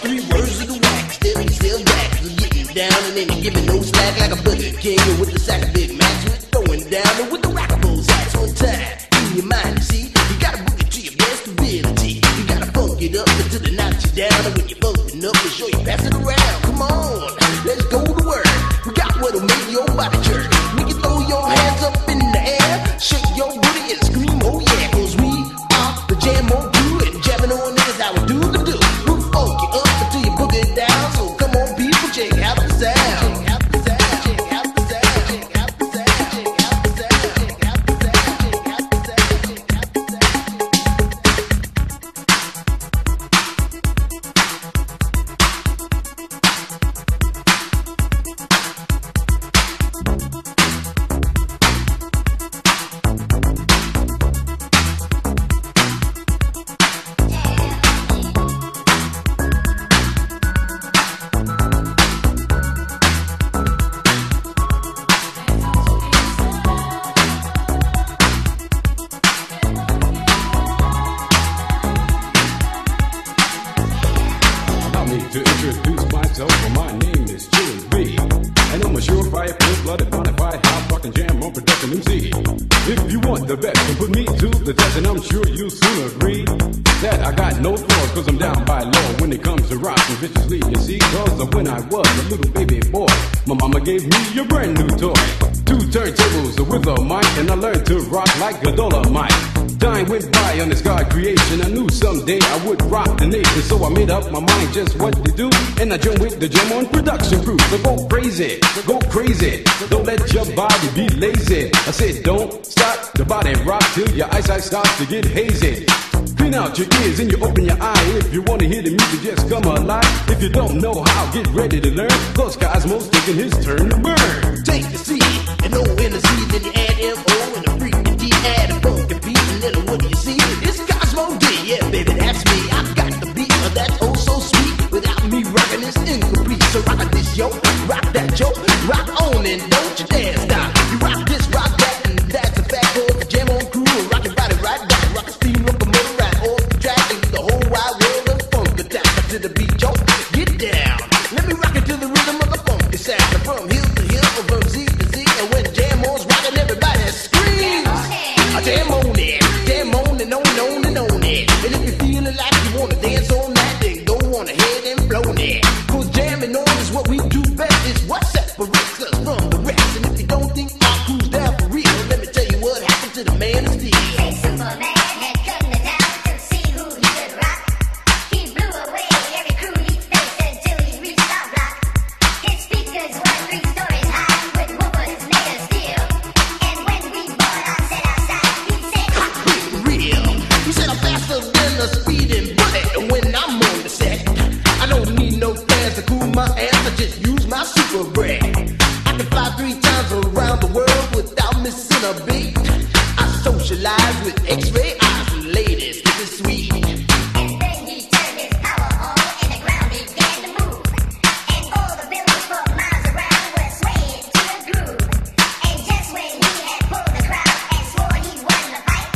three words of the wax. Still, still wax. So getting down and then giving no slack like a Burger King with the sack of Big Macs. With throwing down and with the rockables ass on time. In your mind, you see, you gotta book it to your best ability. You gotta funk it up until it knocks you down. And when you're bumping up, be sure you pass The best, then put me to the test, and I'm sure you'll soon agree that I got no flaws, cause I'm down by law when it comes to rockin' viciously. You see, cause of when I was a little baby boy, my mama gave me a brand new toy. Two turntables with a mic, and I learned to rock like a dolomite. Time went by on this God creation. I knew someday I would rock the nation, so I made up my mind just what to do. And I joined with the Jam on production crew. So go crazy, go crazy. Don't let your body be lazy. I said, don't body rock till your eyesight starts to get hazy. Clean out your ears and you open your eye. If you wanna hear the music, just come alive. If you don't know how, get ready to learn. Cause Cozmo's taking his turn to burn. Take the C and O in the then you add M times around the world without missing a beat. I socialize with X-ray eyes and ladies. This is sweet. and then he turned his power on and the ground began to move. And all the buildings for miles around were swaying to the groove. And just when he had pulled the crowd and swore he won the fight,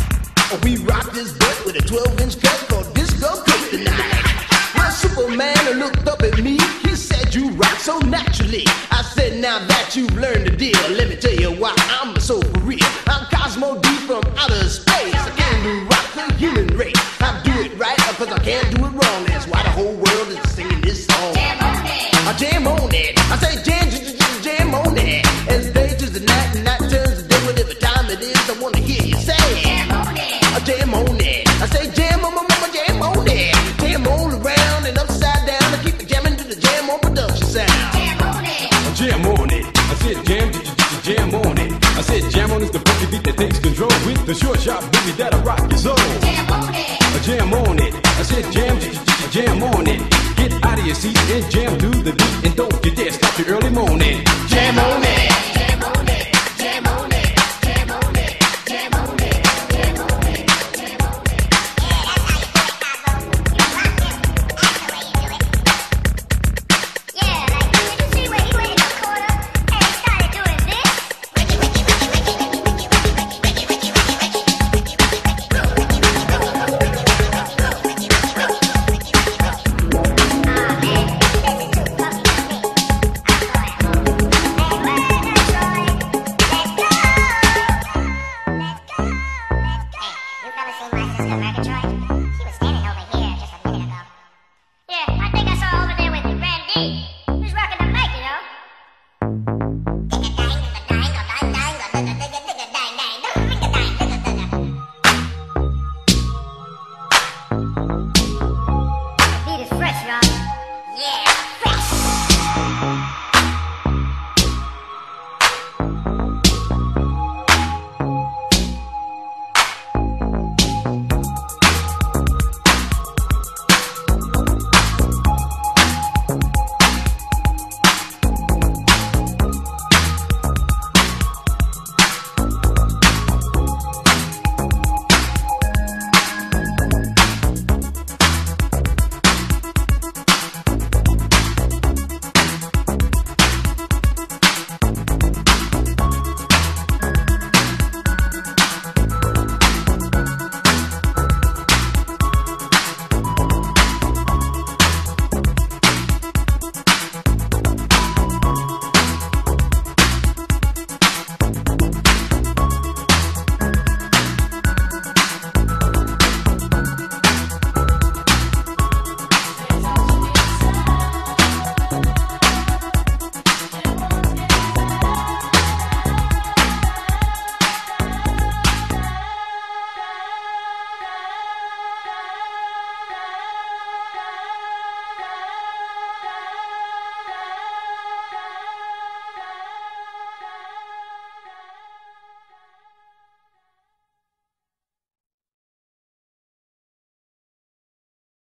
We rock this butt with a 12 inch cut called Disco Kryptonite. My Superman looked up at me. He said, You rock so naturally. I said, Now that you've learned the deal, let me tell you why I'm so for real. I'm Cozmo D from outer space. I came to rock the human race. I do it right because I can't do it wrong. That's why the whole world is singing this song. jam on it. I jam on it. I say jam, jam, jam, jam on it. As day turns to night and night turns to day, whatever time it is, I wanna hear you say. Jam on it. I jam on it. I say jam on my mama, jam on it. Jam all around and upside down. I keep it jamming to the jam on production sound. Jam on it. Jam on that takes control with the short shot baby that'll rock your soul. Jam on it. A jam on it. I said jam, jam